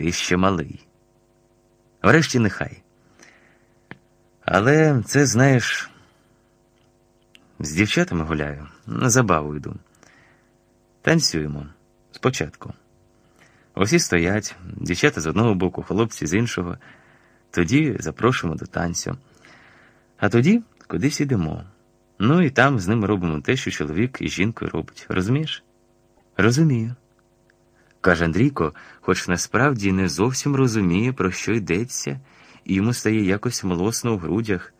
ти ще малий. Врешті нехай. Але це, знаєш, з дівчатами гуляю, на забаву йду. Танцюємо спочатку. Усі стоять, дівчата з одного боку, хлопці з іншого. Тоді запрошуємо до танцю. А тоді кудись йдемо. Ну і там з ними робимо те, що чоловік із жінкою робить. Розумієш? Розумію. Каже Андрійко, хоч насправді не зовсім розуміє, про що йдеться, і йому стає якось млосно у грудях.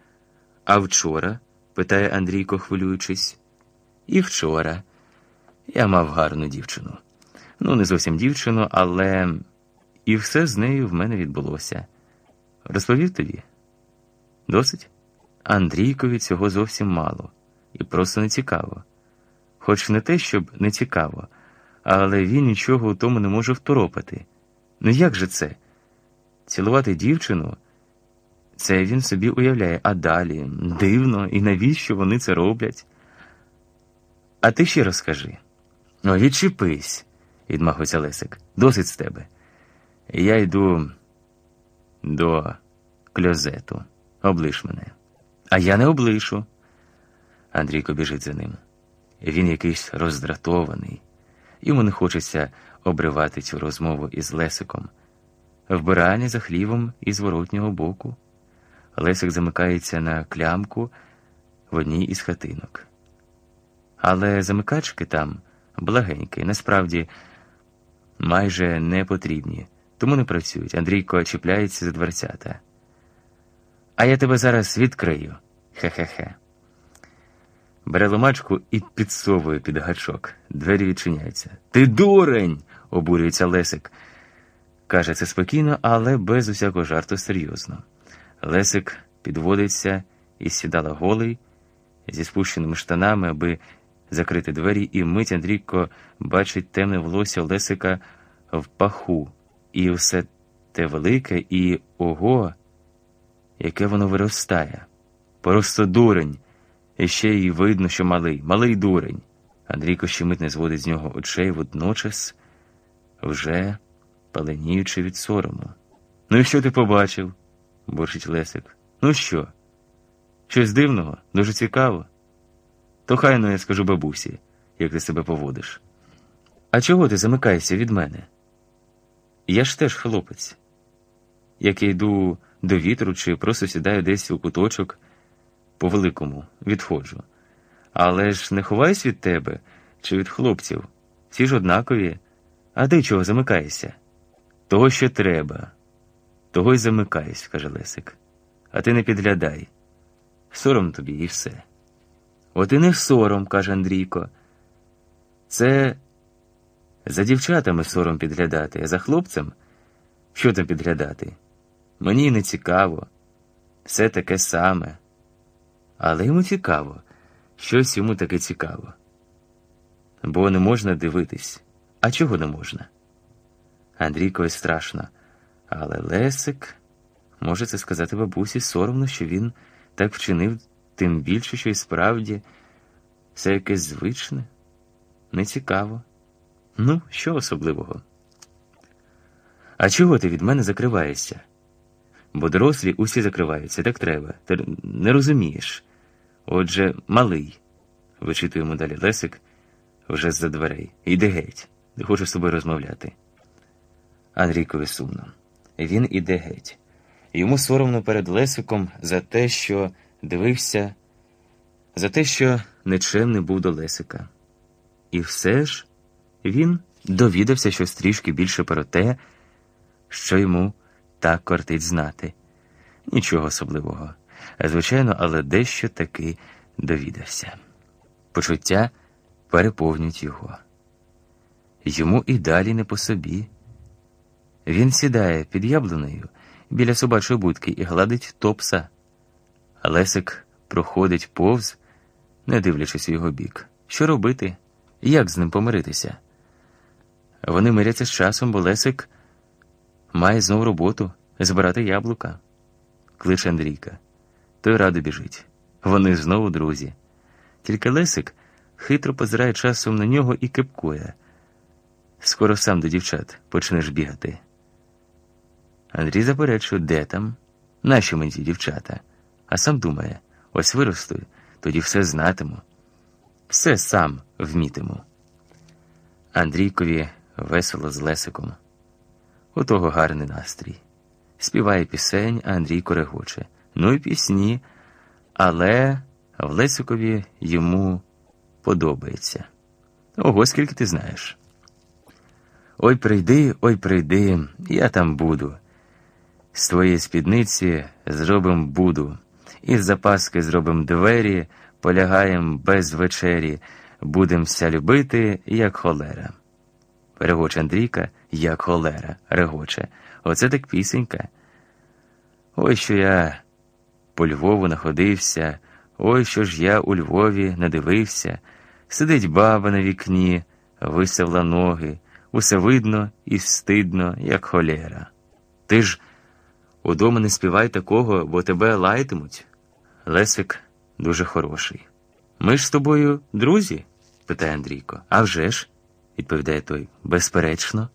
А вчора? питає Андрійко, хвилюючись. І вчора я мав гарну дівчину. Ну, не зовсім дівчину, але і все з нею в мене відбулося. Розповів тобі? Досить? Андрійкові цього зовсім мало, і просто не цікаво. Хоч не те, щоб не цікаво, але він нічого у тому не може второпати. Ну як же це? Цілувати дівчину? Це він собі уявляє, а далі дивно, і навіщо вони це роблять? А ти ще розкажи. Ну, відчепись, відмахується Лесик. Досить з тебе. Я йду до кльозету. Облиш мене. А я не облишу. Андрійко біжить за ним. Він якийсь роздратований. Йому не хочеться обривати цю розмову із Лесиком. Вбиральня за хлівом із зворотнього боку. Лесик замикається на клямку в одній із хатинок. Але замикачки там благенькі, насправді майже не потрібні, тому не працюють. Андрійко чіпляється за дверцята. А я тебе зараз відкрию. Хе-хе-хе. Бере ломачку і підсовує під гачок. Двері відчиняються. Ти дурень! обурюється Лесик. Каже це спокійно, але без усякого жарту серйозно. Лесик підводиться і сідала голий зі спущеними штанами, аби закрити двері, і мить Андрійко бачить темне волосся Лесика в паху, і все те велике, і ого, яке воно виростає. Просто дурень. І ще й видно, що малий, малий дурень. Андрійко ще мить не зводить з нього очей водночас, вже паленіючи від сорому. Ну і що ти побачив? борчить Лесик. Ну що? Щось дивного, дуже цікаво. То хай ну я скажу бабусі, як ти себе поводиш. А чого ти замикаєшся від мене? Я ж теж хлопець. Як я йду до вітру чи просто сідаю десь у куточок, по великому відходжу. Але ж не ховаюсь від тебе чи від хлопців. Всі ж однакові. А ти чого замикаєшся? Того, що треба. Того й замикаюсь, каже Лесик. А ти не підглядай. Сором тобі і все. От і не сором, каже Андрійко. Це за дівчатами сором підглядати, а за хлопцем що там підглядати? Мені не цікаво. Все таке саме. Але йому цікаво, щось йому таке цікаво. Бо не можна дивитись. А чого не можна? Андрійкові страшно. Але Лесик може це сказати бабусі соромно, що він так вчинив, тим більше, що й справді все якесь звичне, нецікаво. Ну, що особливого? А чого ти від мене закриваєшся? Бо дорослі усі закриваються, так треба. Ти не розумієш. Отже, малий, вичитуємо далі Лесик вже з-за дверей. Іди геть, не хочу з тобою розмовляти. Андрійкові сумно. Він іде геть. Йому соромно перед Лесиком за те, що дивився, за те, що нечемний був до Лесика. І все ж він довідався щось трішки більше про те, що йому так кортить знати. Нічого особливого. Звичайно, але дещо таки довідався. Почуття переповнюють його. Йому і далі не по собі. Він сідає під яблунею біля собачої будки і гладить топса. Лесик проходить повз, не дивлячись у його бік. Що робити? Як з ним помиритися? Вони миряться з часом, бо Лесик має знову роботу збирати яблука, кличе Андрійка. Той радо біжить. Вони знову друзі. Тільки Лесик хитро позирає часом на нього і кипкує. Скоро сам до дівчат почнеш бігати. Андрій заперечує, де там? Наші мені дівчата. А сам думає, ось виросту, тоді все знатиму. Все сам вмітиму. Андрійкові весело з Лесиком. У того гарний настрій. Співає пісень, а Андрійко регоче. Ну і пісні, але в Лесикові йому подобається. Ого, скільки ти знаєш. Ой прийди, ой прийди, я там буду. З твоєї спідниці зробим буду, із запаски зробим двері, полягаєм без вечері, будемся любити, як холера. Регоче Андрійка, як холера, регоче. Оце так пісенька. Ой, що я по Львову находився, ой, що ж я у Львові надивився, сидить баба на вікні, висавла ноги, усе видно і стидно, як холера. Ти ж удома не співай такого, бо тебе лаятимуть. Лесик дуже хороший. Ми ж з тобою друзі? питає Андрійко. «А вже ж?» – відповідає той. Безперечно.